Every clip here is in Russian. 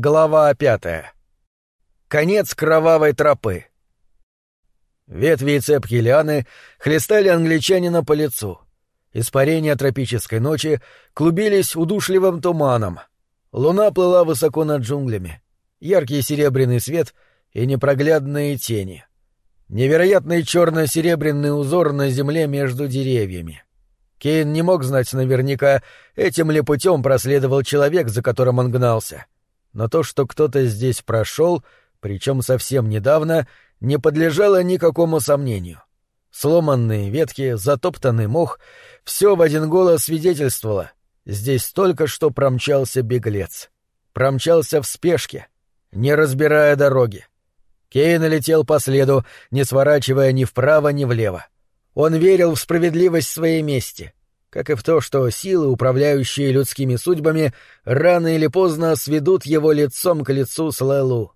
Глава пятая. Конец кровавой тропы. Ветви и цепки лианы хлестали англичанина по лицу. Испарения тропической ночи клубились удушливым туманом. Луна плыла высоко над джунглями. Яркий серебряный свет и непроглядные тени. Невероятный черно-серебряный узор на земле между деревьями. Кейн не мог знать наверняка, этим ли путем проследовал человек, за которым он гнался — но то, что кто-то здесь прошел, причем совсем недавно, не подлежало никакому сомнению. Сломанные ветки, затоптанный мох — все в один голос свидетельствовало. Здесь только что промчался беглец. Промчался в спешке, не разбирая дороги. Кейн летел по следу, не сворачивая ни вправо, ни влево. Он верил в справедливость своей мести — как и в то, что силы, управляющие людскими судьбами, рано или поздно сведут его лицом к лицу с Лэлу.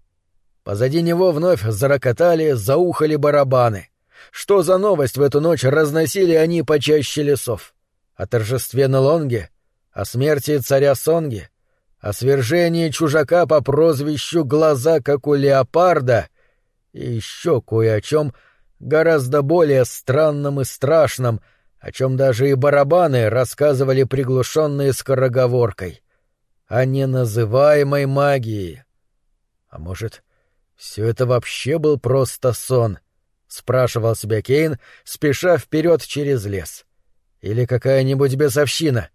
Позади него вновь зарокотали, заухали барабаны. Что за новость в эту ночь разносили они почаще лесов? О торжестве на Лонге? О смерти царя Сонги? О свержении чужака по прозвищу «Глаза, как у леопарда»? И еще кое о чем гораздо более странном и страшном — о чем даже и барабаны рассказывали приглушенной скороговоркой. О неназываемой магии. А может, все это вообще был просто сон? спрашивал себя Кейн, спеша вперед через лес. Или какая-нибудь бесовщина?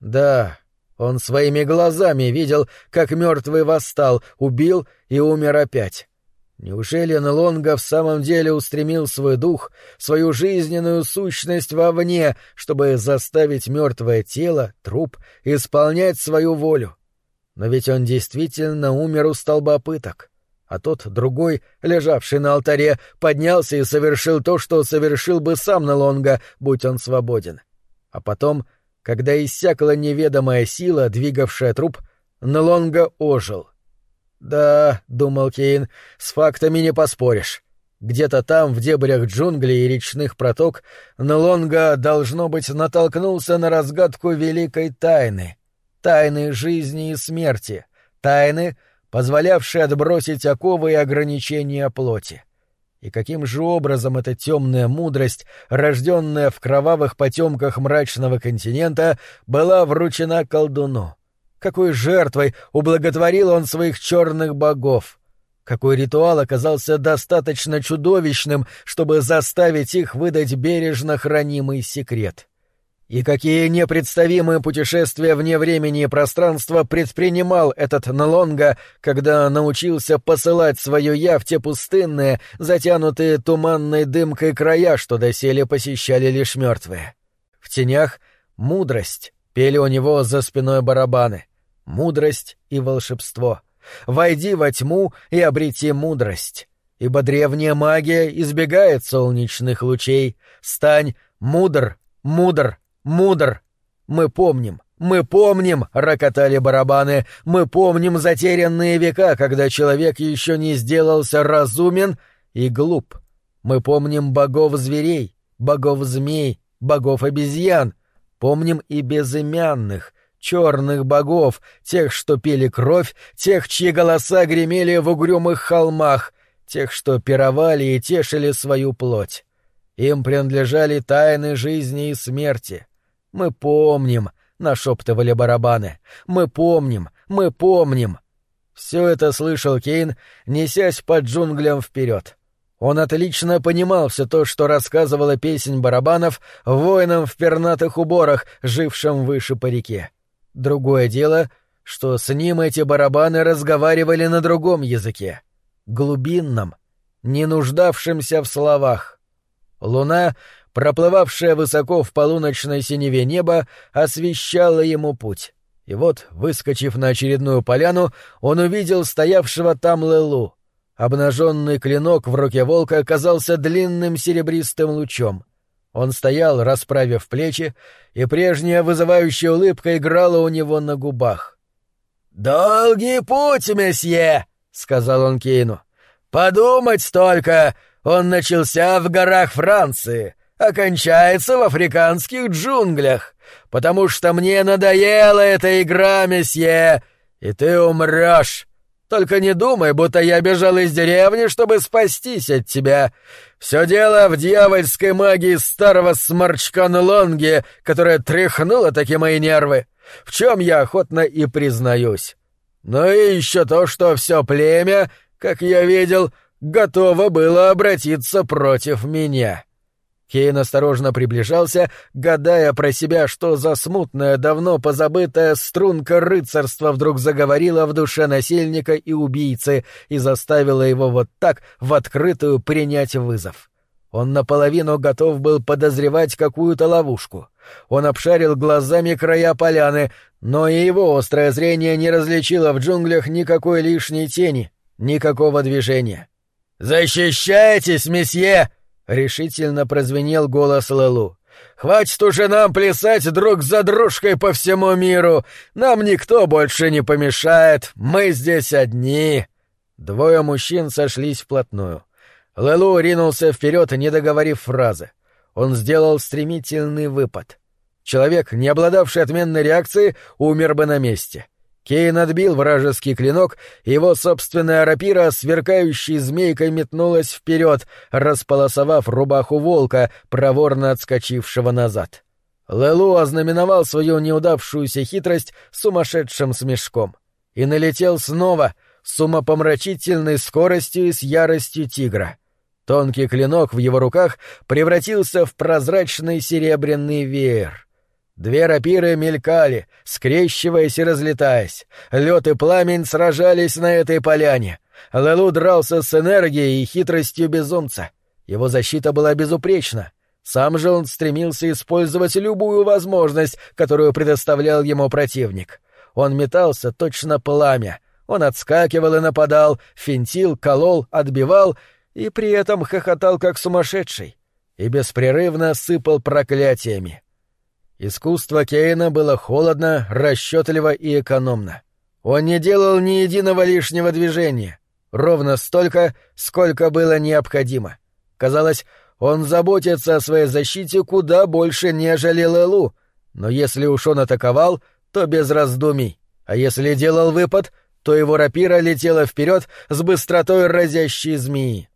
Да, он своими глазами видел, как мертвый восстал, убил и умер опять. Неужели Нелонга в самом деле устремил свой дух, свою жизненную сущность вовне, чтобы заставить мертвое тело, труп, исполнять свою волю? Но ведь он действительно умер у столба пыток. А тот, другой, лежавший на алтаре, поднялся и совершил то, что совершил бы сам Нелонга, будь он свободен. А потом, когда иссякла неведомая сила, двигавшая труп, Нелонга ожил. «Да», — думал Кейн, — «с фактами не поспоришь. Где-то там, в дебрях джунглей и речных проток, Нлонга, должно быть, натолкнулся на разгадку великой тайны. Тайны жизни и смерти. Тайны, позволявшие отбросить оковы и ограничения плоти. И каким же образом эта темная мудрость, рожденная в кровавых потемках мрачного континента, была вручена колдуну? Какой жертвой ублаготворил он своих черных богов! Какой ритуал оказался достаточно чудовищным, чтобы заставить их выдать бережно хранимый секрет? И какие непредставимые путешествия вне времени и пространства предпринимал этот Налонга, когда научился посылать свое «я» в те пустынные, затянутые туманной дымкой края, что доселе посещали лишь мертвые? В тенях — мудрость, пели у него за спиной барабаны — мудрость и волшебство. Войди во тьму и обрети мудрость. Ибо древняя магия избегает солнечных лучей. Стань мудр, мудр, мудр. Мы помним, мы помним, рокотали барабаны, мы помним затерянные века, когда человек еще не сделался разумен и глуп. Мы помним богов зверей, богов змей, богов обезьян, помним и безымянных — черных богов, тех, что пили кровь, тех, чьи голоса гремели в угрюмых холмах, тех, что пировали и тешили свою плоть. Им принадлежали тайны жизни и смерти. Мы помним, — нашептывали барабаны, — мы помним, мы помним. Все это слышал Кейн, несясь под джунглям вперед. Он отлично понимал все то, что рассказывала песнь барабанов воинам в пернатых уборах, жившим выше по реке. Другое дело, что с ним эти барабаны разговаривали на другом языке, глубинном, не нуждавшемся в словах. Луна, проплывавшая высоко в полуночной синеве неба, освещала ему путь. И вот, выскочив на очередную поляну, он увидел стоявшего там Лелу. Обнаженный клинок в руке волка оказался длинным серебристым лучом. Он стоял, расправив плечи, и прежняя вызывающая улыбка играла у него на губах. «Долгий путь, месье!» — сказал он Кейну. «Подумать столько! Он начался в горах Франции, окончается в африканских джунглях, потому что мне надоела эта игра, месье, И ты умрешь. Только не думай, будто я бежал из деревни, чтобы спастись от тебя. Все дело в дьявольской магии старого сморчка Нлонги, которая тряхнула такие мои нервы, в чем я охотно и признаюсь. Ну и еще то, что все племя, как я видел, готово было обратиться против меня. Кейн осторожно приближался, гадая про себя, что за смутная, давно позабытая струнка рыцарства вдруг заговорила в душе насильника и убийцы и заставила его вот так в открытую принять вызов. Он наполовину готов был подозревать какую-то ловушку. Он обшарил глазами края поляны, но и его острое зрение не различило в джунглях никакой лишней тени, никакого движения. «Защищайтесь, месье!» — решительно прозвенел голос Лалу. «Хватит уже нам плясать друг за дружкой по всему миру! Нам никто больше не помешает! Мы здесь одни!» Двое мужчин сошлись вплотную. Лэлу ринулся вперед, не договорив фразы. Он сделал стремительный выпад. Человек, не обладавший отменной реакцией, умер бы на месте. Кейн отбил вражеский клинок, его собственная рапира, сверкающей змейкой, метнулась вперед, располосовав рубаху волка, проворно отскочившего назад. Лелу ознаменовал свою неудавшуюся хитрость сумасшедшим смешком. И налетел снова, с умопомрачительной скоростью и с яростью тигра. Тонкий клинок в его руках превратился в прозрачный серебряный веер — Две рапиры мелькали, скрещиваясь и разлетаясь. Лед и пламень сражались на этой поляне. Лелу дрался с энергией и хитростью безумца. Его защита была безупречна. Сам же он стремился использовать любую возможность, которую предоставлял ему противник. Он метался точно пламя. Он отскакивал и нападал, финтил, колол, отбивал и при этом хохотал как сумасшедший. И беспрерывно сыпал проклятиями. Искусство Кейна было холодно, расчетливо и экономно. Он не делал ни единого лишнего движения, ровно столько, сколько было необходимо. Казалось, он заботится о своей защите куда больше, нежели Лелу, но если уж он атаковал, то без раздумий, а если делал выпад, то его рапира летела вперед с быстротой разящей змеи.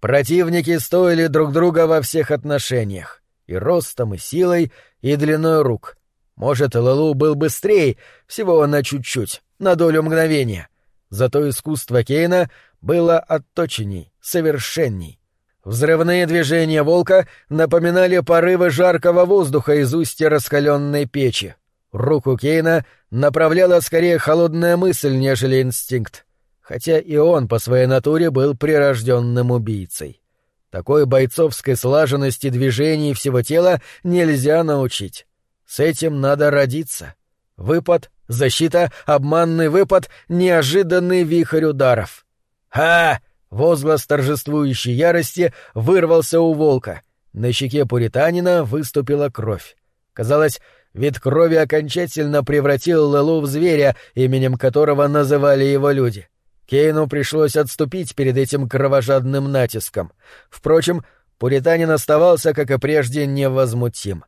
Противники стоили друг друга во всех отношениях и ростом, и силой, и длиной рук. Может, Лалу был быстрее, всего на чуть-чуть, на долю мгновения. Зато искусство Кейна было отточенней, совершенней. Взрывные движения волка напоминали порывы жаркого воздуха из устья раскаленной печи. Руку Кейна направляла скорее холодная мысль, нежели инстинкт, хотя и он по своей натуре был прирожденным убийцей. Такой бойцовской слаженности движений всего тела нельзя научить. С этим надо родиться. Выпад, защита, обманный выпад, неожиданный вихрь ударов. «Ха!» — возглас торжествующей ярости вырвался у волка. На щеке пуританина выступила кровь. Казалось, вид крови окончательно превратил Лелу в зверя, именем которого называли его люди. Кейну пришлось отступить перед этим кровожадным натиском. Впрочем, пуританин оставался, как и прежде, невозмутим.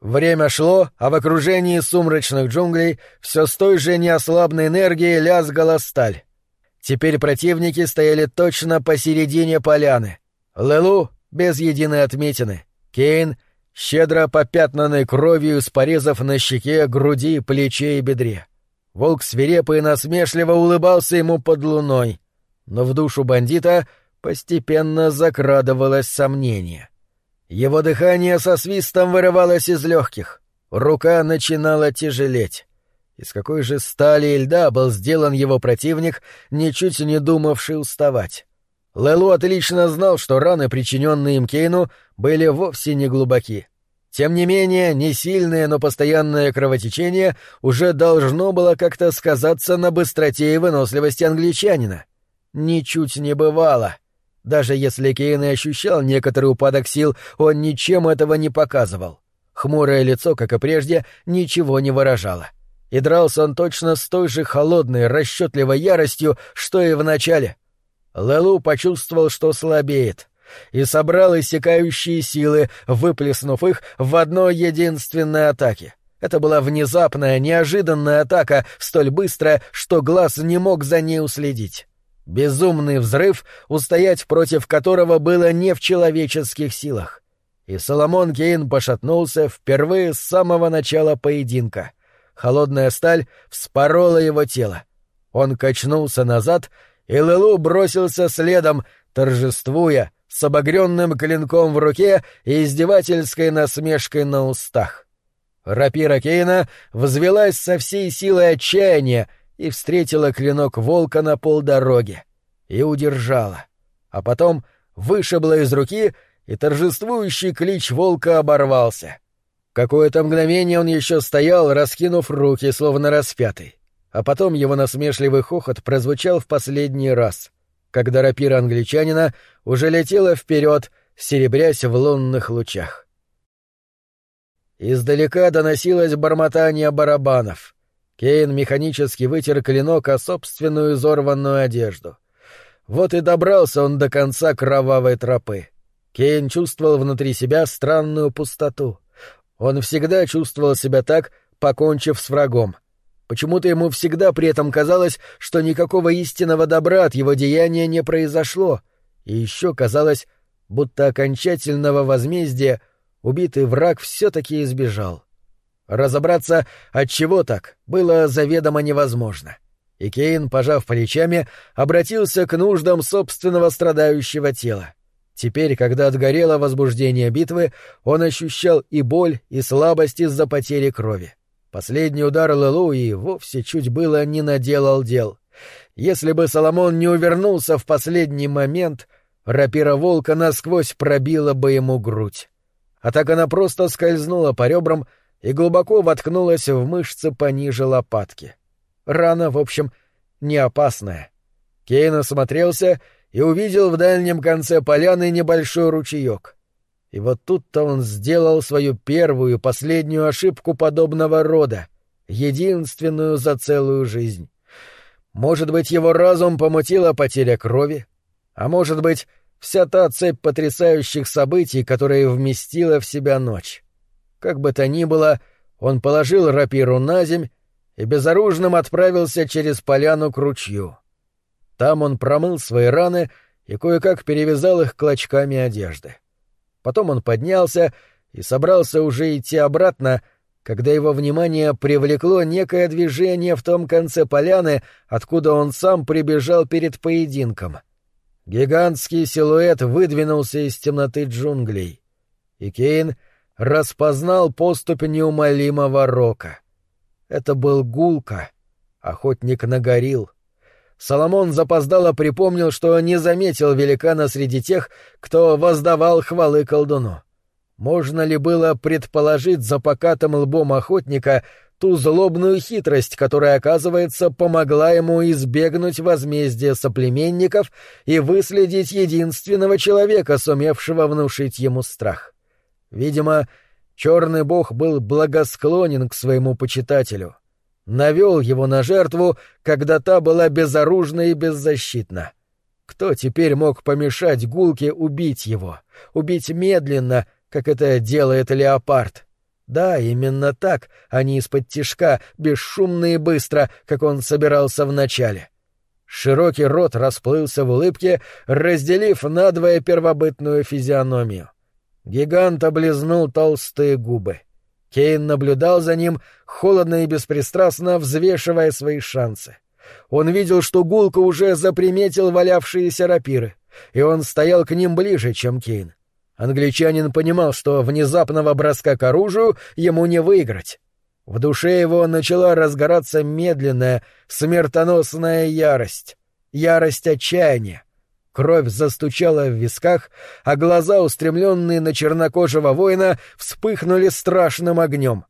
Время шло, а в окружении сумрачных джунглей все с той же неослабной энергией лязгала сталь. Теперь противники стояли точно посередине поляны. Лелу без единой отметины. Кейн щедро попятнанный кровью с порезов на щеке, груди, плече и бедре. Волк свирепо и насмешливо улыбался ему под луной, но в душу бандита постепенно закрадывалось сомнение. Его дыхание со свистом вырывалось из легких, рука начинала тяжелеть. Из какой же стали и льда был сделан его противник, ничуть не думавший уставать. Лелу отлично знал, что раны, причиненные им Кейну, были вовсе не глубоки. Тем не менее, не сильное, но постоянное кровотечение уже должно было как-то сказаться на быстроте и выносливости англичанина. Ничуть не бывало. Даже если Кейн и ощущал некоторый упадок сил, он ничем этого не показывал. Хмурое лицо, как и прежде, ничего не выражало. И дрался он точно с той же холодной, расчетливой яростью, что и в начале. Лелу почувствовал, что слабеет — и собрал иссякающие силы, выплеснув их в одной единственной атаке. Это была внезапная, неожиданная атака, столь быстрая, что глаз не мог за ней уследить. Безумный взрыв, устоять против которого было не в человеческих силах. И Соломон Кейн пошатнулся впервые с самого начала поединка. Холодная сталь вспорола его тело. Он качнулся назад, и Лелу бросился следом, торжествуя, с обогренным клинком в руке и издевательской насмешкой на устах. Рапира Кейна взвелась со всей силой отчаяния и встретила клинок волка на полдороги. И удержала. А потом вышибла из руки, и торжествующий клич волка оборвался. Какое-то мгновение он еще стоял, раскинув руки, словно распятый. А потом его насмешливый хохот прозвучал в последний раз, когда рапира англичанина уже летела вперед, серебрясь в лунных лучах. Издалека доносилось бормотание барабанов. Кейн механически вытер клинок о собственную изорванную одежду. Вот и добрался он до конца кровавой тропы. Кейн чувствовал внутри себя странную пустоту. Он всегда чувствовал себя так, покончив с врагом. Почему-то ему всегда при этом казалось, что никакого истинного добра от его деяния не произошло, и еще казалось, будто окончательного возмездия — убитый враг все-таки избежал. Разобраться, от чего так, было заведомо невозможно. И Кейн, пожав плечами, обратился к нуждам собственного страдающего тела. Теперь, когда отгорело возбуждение битвы, он ощущал и боль, и слабость из-за потери крови. Последний удар Лелу и вовсе чуть было не наделал дел. Если бы Соломон не увернулся в последний момент, рапира волка насквозь пробила бы ему грудь а так она просто скользнула по ребрам и глубоко воткнулась в мышцы пониже лопатки. Рана, в общем, не опасная. Кейн осмотрелся и увидел в дальнем конце поляны небольшой ручеек. И вот тут-то он сделал свою первую, последнюю ошибку подобного рода, единственную за целую жизнь. Может быть, его разум помутила потеря крови, а может быть, вся та цепь потрясающих событий, которые вместила в себя ночь. Как бы то ни было, он положил рапиру на земь и безоружным отправился через поляну к ручью. Там он промыл свои раны и кое-как перевязал их клочками одежды. Потом он поднялся и собрался уже идти обратно, когда его внимание привлекло некое движение в том конце поляны, откуда он сам прибежал перед поединком — Гигантский силуэт выдвинулся из темноты джунглей, и Кейн распознал поступь неумолимого рока. Это был Гулка, охотник на горил. Соломон запоздало припомнил, что не заметил великана среди тех, кто воздавал хвалы колдуну. Можно ли было предположить за покатым лбом охотника ту злобную хитрость, которая, оказывается, помогла ему избегнуть возмездия соплеменников и выследить единственного человека, сумевшего внушить ему страх. Видимо, черный бог был благосклонен к своему почитателю, навел его на жертву, когда та была безоружна и беззащитна. Кто теперь мог помешать Гулке убить его, убить медленно, как это делает леопард? — да, именно так, а не из-под тишка, бесшумно и быстро, как он собирался вначале. Широкий рот расплылся в улыбке, разделив надвое первобытную физиономию. Гигант облизнул толстые губы. Кейн наблюдал за ним, холодно и беспристрастно взвешивая свои шансы. Он видел, что Гулка уже заприметил валявшиеся рапиры, и он стоял к ним ближе, чем Кейн. Англичанин понимал, что внезапного броска к оружию ему не выиграть. В душе его начала разгораться медленная, смертоносная ярость. Ярость отчаяния. Кровь застучала в висках, а глаза, устремленные на чернокожего воина, вспыхнули страшным огнем.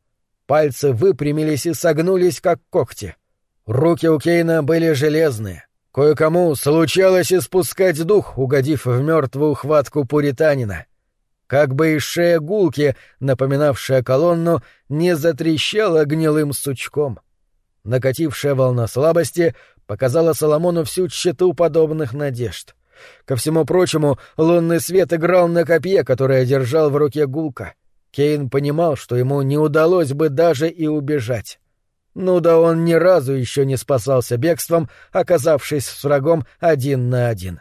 Пальцы выпрямились и согнулись, как когти. Руки у Кейна были железные. Кое-кому случалось испускать дух, угодив в мертвую хватку пуританина как бы и шея гулки, напоминавшая колонну, не затрещала гнилым сучком. Накатившая волна слабости показала Соломону всю тщету подобных надежд. Ко всему прочему, лунный свет играл на копье, которое держал в руке гулка. Кейн понимал, что ему не удалось бы даже и убежать. Ну да он ни разу еще не спасался бегством, оказавшись с врагом один на один.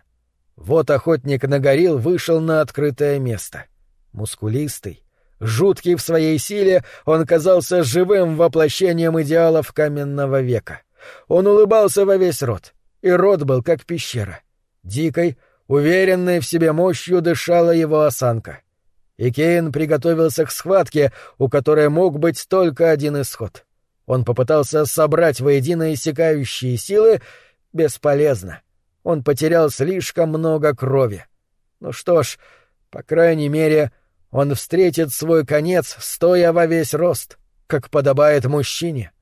Вот охотник на горил вышел на открытое место. Мускулистый, жуткий в своей силе, он казался живым воплощением идеалов каменного века. Он улыбался во весь рот, и рот был как пещера. Дикой, уверенной в себе мощью дышала его осанка. И Кейн приготовился к схватке, у которой мог быть только один исход — он попытался собрать воедино иссякающие силы бесполезно. Он потерял слишком много крови. Ну что ж, по крайней мере, он встретит свой конец, стоя во весь рост, как подобает мужчине.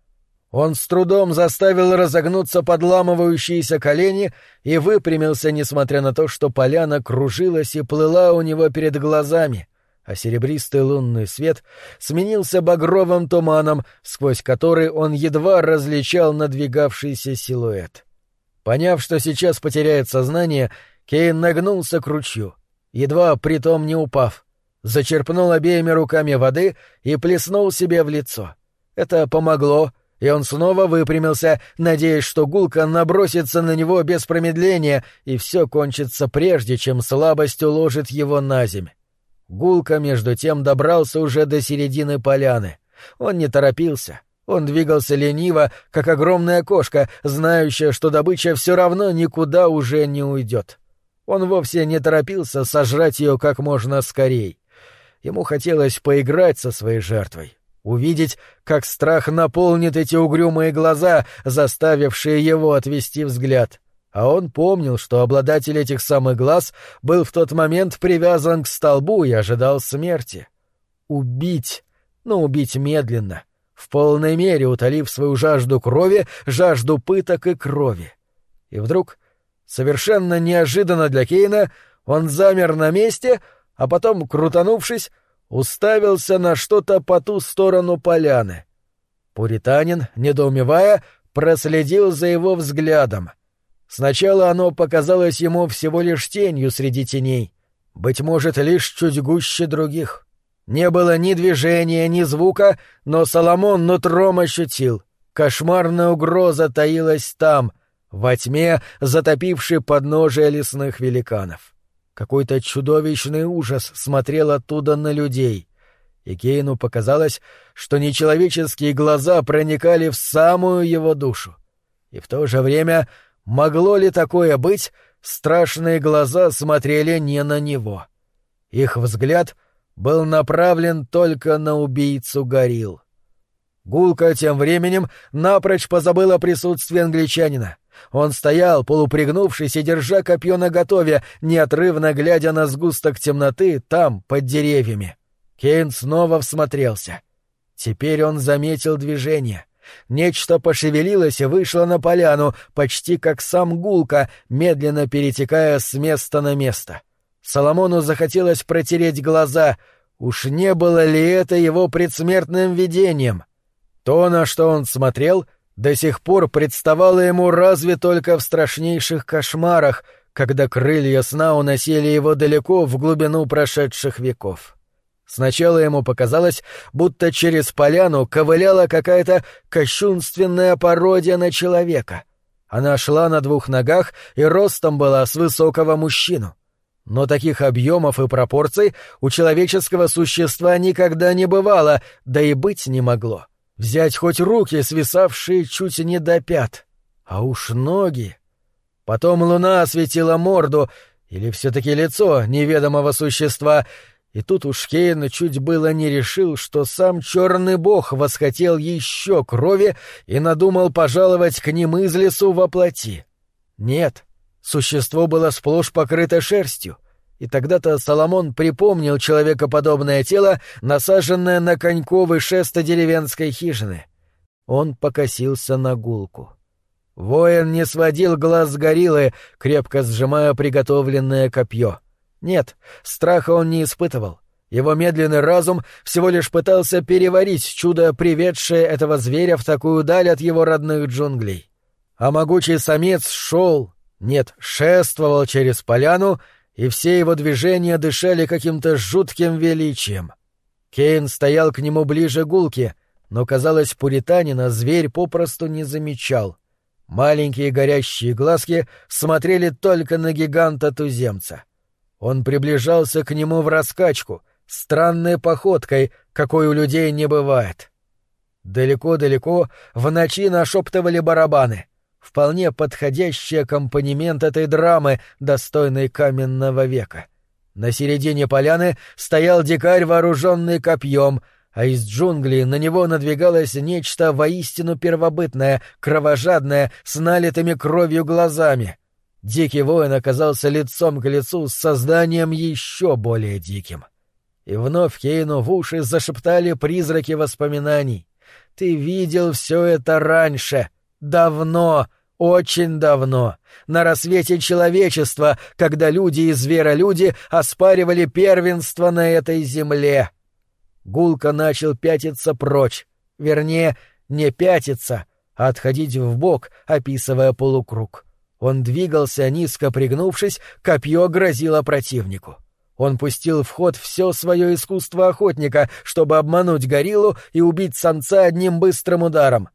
Он с трудом заставил разогнуться подламывающиеся колени и выпрямился, несмотря на то, что поляна кружилась и плыла у него перед глазами — а серебристый лунный свет сменился багровым туманом, сквозь который он едва различал надвигавшийся силуэт. Поняв, что сейчас потеряет сознание, Кейн нагнулся к ручью, едва притом не упав, зачерпнул обеими руками воды и плеснул себе в лицо. Это помогло, и он снова выпрямился, надеясь, что гулка набросится на него без промедления, и все кончится прежде, чем слабость уложит его на земь. Гулка, между тем, добрался уже до середины поляны. Он не торопился. Он двигался лениво, как огромная кошка, знающая, что добыча все равно никуда уже не уйдет. Он вовсе не торопился сожрать ее как можно скорей. Ему хотелось поиграть со своей жертвой, увидеть, как страх наполнит эти угрюмые глаза, заставившие его отвести взгляд — а он помнил, что обладатель этих самых глаз был в тот момент привязан к столбу и ожидал смерти. Убить, но убить медленно, в полной мере утолив свою жажду крови, жажду пыток и крови. И вдруг, совершенно неожиданно для Кейна, он замер на месте, а потом, крутанувшись, уставился на что-то по ту сторону поляны. Пуританин, недоумевая, проследил за его взглядом — Сначала оно показалось ему всего лишь тенью среди теней, быть может, лишь чуть гуще других. Не было ни движения, ни звука, но Соломон нутром ощутил. Кошмарная угроза таилась там, во тьме, затопившей подножие лесных великанов. Какой-то чудовищный ужас смотрел оттуда на людей. И Кейну показалось, что нечеловеческие глаза проникали в самую его душу. И в то же время Могло ли такое быть, страшные глаза смотрели не на него. Их взгляд был направлен только на убийцу горил. Гулка тем временем напрочь позабыл о присутствии англичанина. Он стоял, полупригнувшись и держа копье наготове, неотрывно глядя на сгусток темноты там, под деревьями. Кейн снова всмотрелся. Теперь он заметил движение. Нечто пошевелилось и вышло на поляну, почти как сам гулка, медленно перетекая с места на место. Соломону захотелось протереть глаза. Уж не было ли это его предсмертным видением? То, на что он смотрел, до сих пор представало ему разве только в страшнейших кошмарах, когда крылья сна уносили его далеко в глубину прошедших веков. Сначала ему показалось, будто через поляну ковыляла какая-то кощунственная пародия на человека. Она шла на двух ногах и ростом была с высокого мужчину. Но таких объемов и пропорций у человеческого существа никогда не бывало, да и быть не могло. Взять хоть руки, свисавшие чуть не до пят. А уж ноги. Потом луна осветила морду, или все-таки лицо неведомого существа, и тут уж Кейн чуть было не решил, что сам черный бог восхотел еще крови и надумал пожаловать к ним из лесу во плоти. Нет, существо было сплошь покрыто шерстью, и тогда-то Соломон припомнил человекоподобное тело, насаженное на коньковый шест деревенской хижины. Он покосился на гулку. Воин не сводил глаз с гориллы, крепко сжимая приготовленное копье — нет, страха он не испытывал. Его медленный разум всего лишь пытался переварить чудо, приведшее этого зверя в такую даль от его родных джунглей. А могучий самец шел, нет, шествовал через поляну, и все его движения дышали каким-то жутким величием. Кейн стоял к нему ближе гулки, но, казалось, пуританина зверь попросту не замечал. Маленькие горящие глазки смотрели только на гиганта-туземца. Он приближался к нему в раскачку, странной походкой, какой у людей не бывает. Далеко-далеко в ночи нашептывали барабаны. Вполне подходящий аккомпанемент этой драмы, достойной каменного века. На середине поляны стоял дикарь, вооруженный копьем, а из джунглей на него надвигалось нечто воистину первобытное, кровожадное, с налитыми кровью глазами. Дикий воин оказался лицом к лицу с созданием еще более диким. И вновь Кейну в уши зашептали призраки воспоминаний. «Ты видел все это раньше, давно, очень давно, на рассвете человечества, когда люди и зверолюди оспаривали первенство на этой земле». Гулка начал пятиться прочь, вернее, не пятиться, а отходить вбок, описывая полукруг. Он двигался, низко пригнувшись, копье грозило противнику. Он пустил в ход все свое искусство охотника, чтобы обмануть гориллу и убить самца одним быстрым ударом.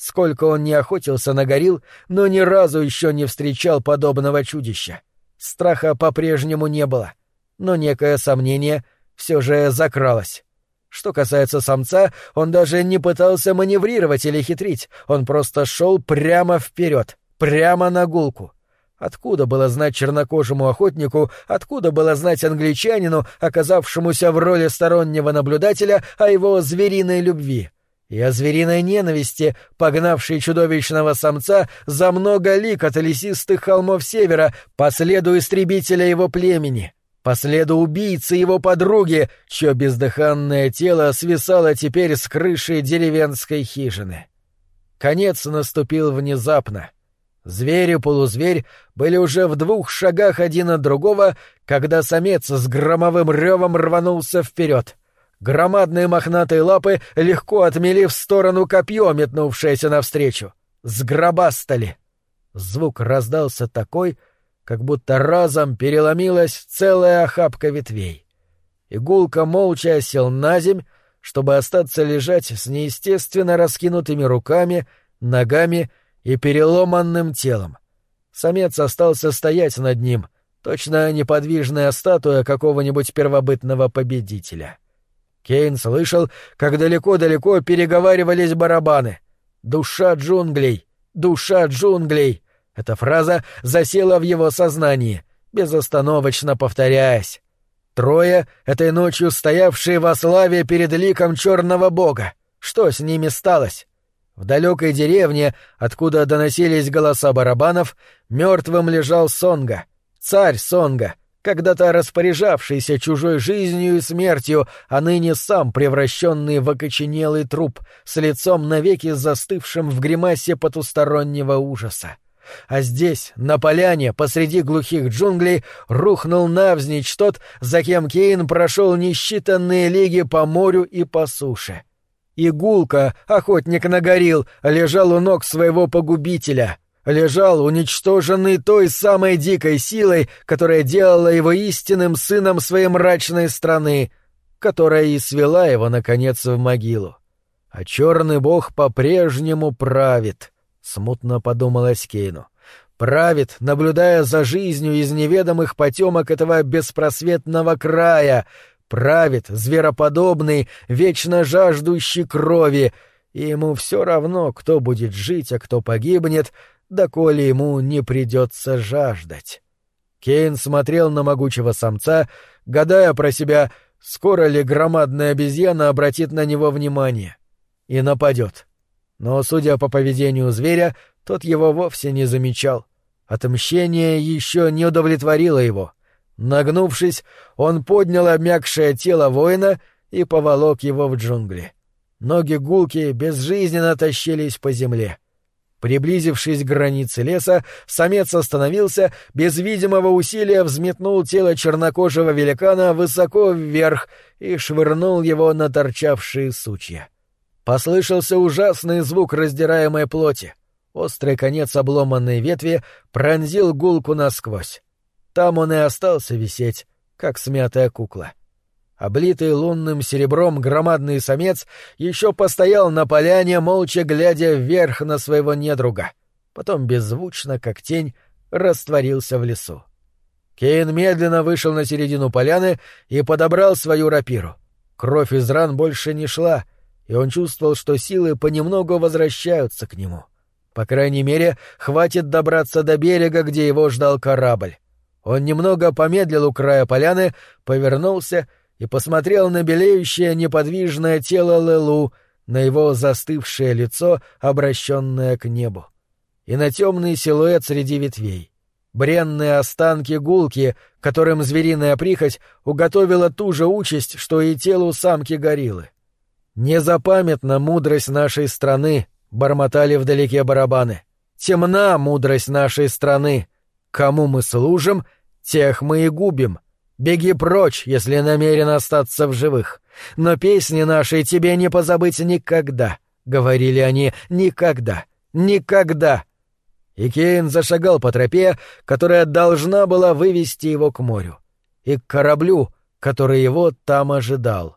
Сколько он не охотился на горилл, но ни разу еще не встречал подобного чудища. Страха по-прежнему не было, но некое сомнение все же закралось. Что касается самца, он даже не пытался маневрировать или хитрить, он просто шел прямо вперед, прямо на гулку. Откуда было знать чернокожему охотнику, откуда было знать англичанину, оказавшемуся в роли стороннего наблюдателя, о его звериной любви? И о звериной ненависти, погнавшей чудовищного самца за много лик от лесистых холмов севера по следу истребителя его племени, по следу убийцы его подруги, чье бездыханное тело свисало теперь с крыши деревенской хижины. Конец наступил внезапно — Зверь и полузверь были уже в двух шагах один от другого, когда самец с громовым ревом рванулся вперед. Громадные мохнатые лапы легко отмели в сторону копье, метнувшееся навстречу. Сгробастали. Звук раздался такой, как будто разом переломилась целая охапка ветвей. Игулка молча сел на земь, чтобы остаться лежать с неестественно раскинутыми руками, ногами и переломанным телом. Самец остался стоять над ним, точно неподвижная статуя какого-нибудь первобытного победителя. Кейн слышал, как далеко-далеко переговаривались барабаны. «Душа джунглей! Душа джунглей!» Эта фраза засела в его сознании, безостановочно повторяясь. Трое, этой ночью стоявшие во славе перед ликом черного бога. Что с ними сталось? В далекой деревне, откуда доносились голоса барабанов, мертвым лежал Сонга, царь Сонга, когда-то распоряжавшийся чужой жизнью и смертью, а ныне сам превращенный в окоченелый труп, с лицом навеки застывшим в гримасе потустороннего ужаса. А здесь, на поляне, посреди глухих джунглей, рухнул навзничь тот, за кем Кейн прошел несчитанные лиги по морю и по суше. — Игулка, охотник на горил, лежал у ног своего погубителя. Лежал, уничтоженный той самой дикой силой, которая делала его истинным сыном своей мрачной страны, которая и свела его, наконец, в могилу. А черный бог по-прежнему правит, — смутно подумалось Кейну. Правит, наблюдая за жизнью из неведомых потемок этого беспросветного края, правит звероподобный, вечно жаждущий крови, и ему все равно, кто будет жить, а кто погибнет, доколе ему не придется жаждать. Кейн смотрел на могучего самца, гадая про себя, скоро ли громадная обезьяна обратит на него внимание и нападет. Но, судя по поведению зверя, тот его вовсе не замечал. Отмщение еще не удовлетворило его — Нагнувшись, он поднял обмякшее тело воина и поволок его в джунгли. Ноги гулки безжизненно тащились по земле. Приблизившись к границе леса, самец остановился, без видимого усилия взметнул тело чернокожего великана высоко вверх и швырнул его на торчавшие сучья. Послышался ужасный звук раздираемой плоти. Острый конец обломанной ветви пронзил гулку насквозь. Там он и остался висеть, как смятая кукла. Облитый лунным серебром громадный самец еще постоял на поляне, молча глядя вверх на своего недруга. Потом беззвучно, как тень, растворился в лесу. Кейн медленно вышел на середину поляны и подобрал свою рапиру. Кровь из ран больше не шла, и он чувствовал, что силы понемногу возвращаются к нему. По крайней мере, хватит добраться до берега, где его ждал корабль. Он немного помедлил у края поляны, повернулся и посмотрел на белеющее неподвижное тело Лелу, на его застывшее лицо, обращенное к небу, и на темный силуэт среди ветвей. Бренные останки гулки, которым звериная прихоть уготовила ту же участь, что и телу самки гориллы. «Незапамятна мудрость нашей страны», — бормотали вдалеке барабаны. «Темна мудрость нашей страны. Кому мы служим, тех мы и губим. Беги прочь, если намерен остаться в живых. Но песни наши тебе не позабыть никогда», — говорили они, — «никогда, никогда». И Кейн зашагал по тропе, которая должна была вывести его к морю. И к кораблю, который его там ожидал.